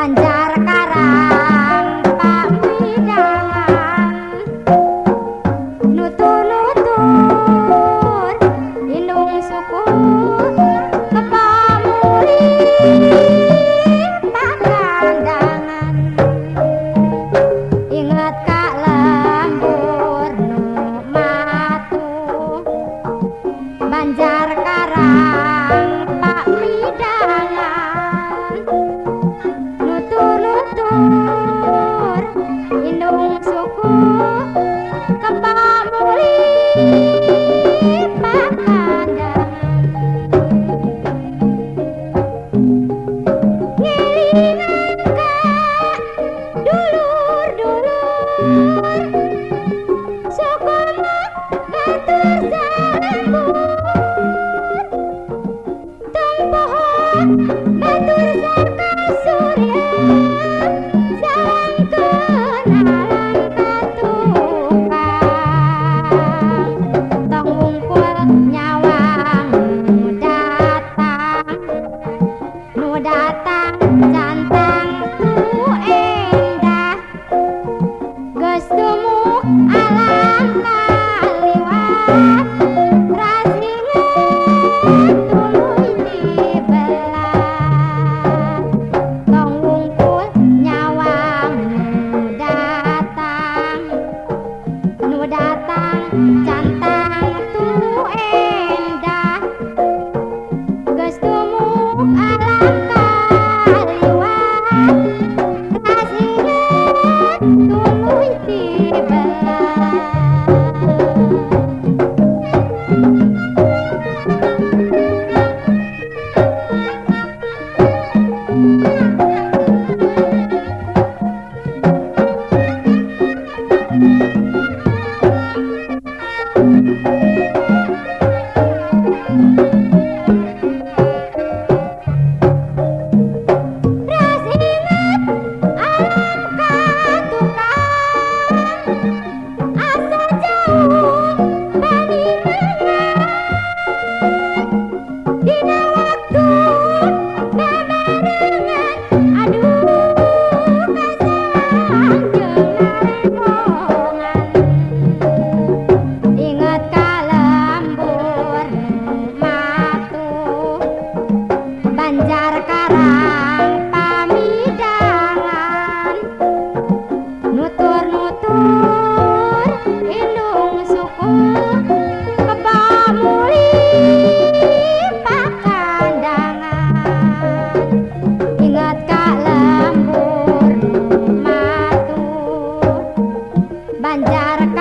Banjar Karang.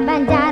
搬家